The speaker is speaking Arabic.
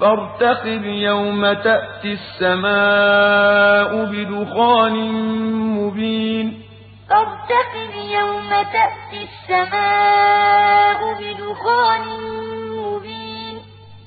فارتقب يوم تأتي السماء بدخان مبين. فارتقب يوم تأتي السماء